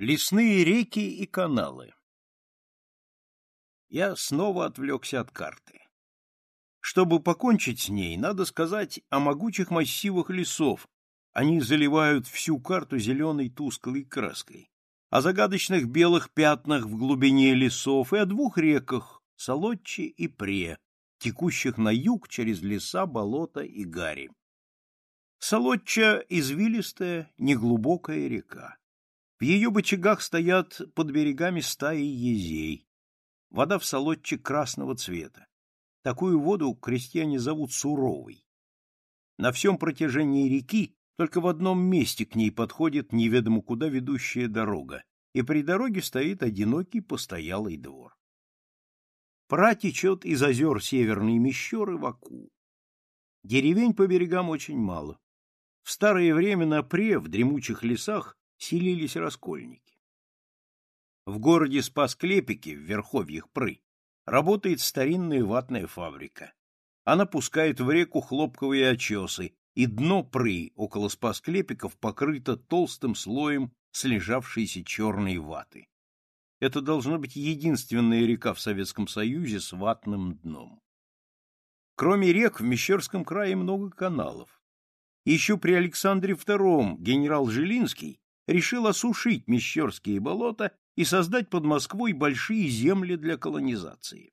Лесные реки и каналы. Я снова отвлекся от карты. Чтобы покончить с ней, надо сказать о могучих массивах лесов. Они заливают всю карту зеленой тусклой краской. О загадочных белых пятнах в глубине лесов и о двух реках — Солодче и Пре, текущих на юг через леса, болота и гари. Солодча — извилистая, неглубокая река. В ее бочагах стоят под берегами стаи езей. Вода в солодче красного цвета. Такую воду крестьяне зовут суровой. На всем протяжении реки только в одном месте к ней подходит неведомо куда ведущая дорога, и при дороге стоит одинокий постоялый двор. Пра течет из озер Северной Мещеры в Аку. Деревень по берегам очень мало. В старое время на пре, в дремучих лесах, селились раскольники. В городе Спас-Клепики, в верховьях Пры, работает старинная ватная фабрика. Она пускает в реку хлопковые очесы, и дно Пры около Спас-Клепиков покрыто толстым слоем слежавшейся черной ваты. Это должно быть единственная река в Советском Союзе с ватным дном. Кроме рек в Мещерском крае много каналов. Еще при Александре II генерал Жилинский решил осушить Мещерские болота и создать под Москвой большие земли для колонизации.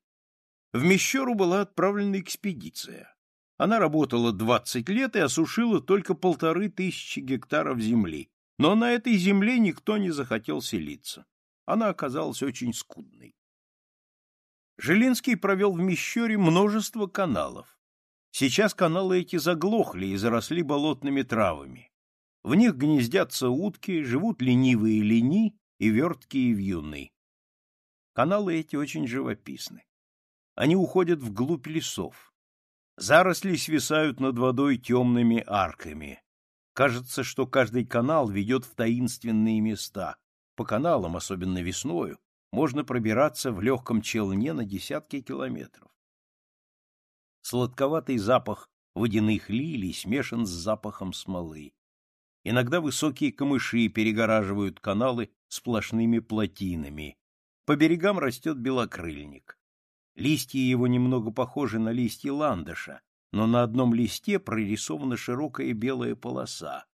В Мещеру была отправлена экспедиция. Она работала 20 лет и осушила только полторы тысячи гектаров земли, но на этой земле никто не захотел селиться. Она оказалась очень скудной. Жилинский провел в Мещере множество каналов. Сейчас каналы эти заглохли и заросли болотными травами. В них гнездятся утки, живут ленивые лени и верткие вьюны. Каналы эти очень живописны. Они уходят вглубь лесов. Заросли свисают над водой темными арками. Кажется, что каждый канал ведет в таинственные места. По каналам, особенно весною, можно пробираться в легком челне на десятки километров. Сладковатый запах водяных лилий смешан с запахом смолы. Иногда высокие камыши перегораживают каналы сплошными плотинами. По берегам растет белокрыльник. Листья его немного похожи на листья ландыша, но на одном листе прорисована широкая белая полоса,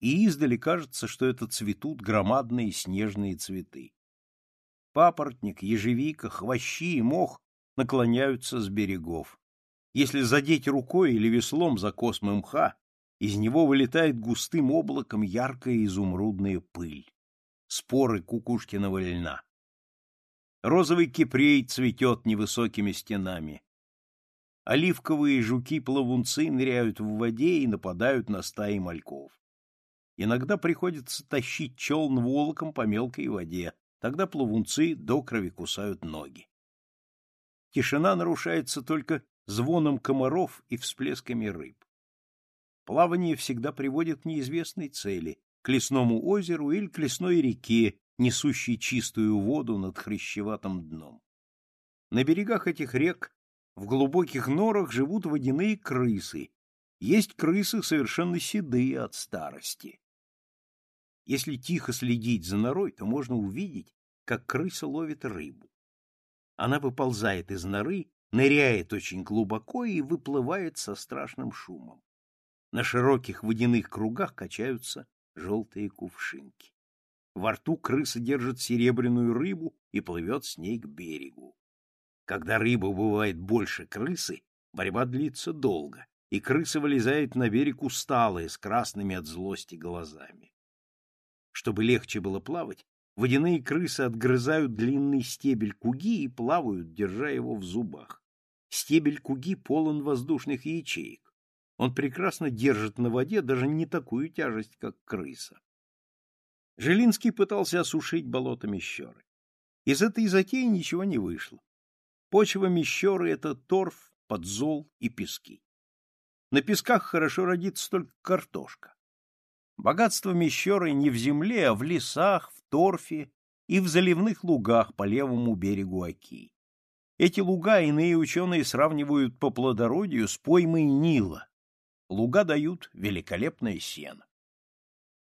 и издали кажется, что это цветут громадные снежные цветы. Папоротник, ежевика, хвощи и мох наклоняются с берегов. Если задеть рукой или веслом за космы мха, из него вылетает густым облаком яркая изумрудная пыль. Споры кукушкиного льна. Розовый кипрей цветет невысокими стенами. Оливковые жуки-плавунцы ныряют в воде и нападают на стаи мальков. Иногда приходится тащить челн волоком по мелкой воде, тогда плавунцы до крови кусают ноги. Тишина нарушается только звоном комаров и всплесками рыб плавание всегда приводит к неизвестной цели, к лесному озеру или к лесной реке, несущей чистую воду над хрящеватым дном. На берегах этих рек в глубоких норах живут водяные крысы. Есть крысы совершенно седые от старости. Если тихо следить за норой, то можно увидеть, как крыса ловит рыбу. Она выползает из норы, ныряет очень глубоко и выплывает со страшным шумом. На широких водяных кругах качаются желтые кувшинки. Во рту крыса держит серебряную рыбу и плывет с ней к берегу. Когда рыба бывает больше крысы, борьба длится долго, и крыса вылезает на берег усталая, с красными от злости глазами. Чтобы легче было плавать, водяные крысы отгрызают длинный стебель куги и плавают, держа его в зубах. Стебель куги полон воздушных ячеек. Он прекрасно держит на воде даже не такую тяжесть, как крыса. Жилинский пытался осушить болото Мещеры. Из этой затеи ничего не вышло. Почва Мещеры — это торф, подзол и пески. На песках хорошо родится только картошка. Богатство Мещеры не в земле, а в лесах, в торфе и в заливных лугах по левому берегу Оки. Эти луга иные ученые сравнивают по плодородию с поймой Нила, Луга дают великолепное сено.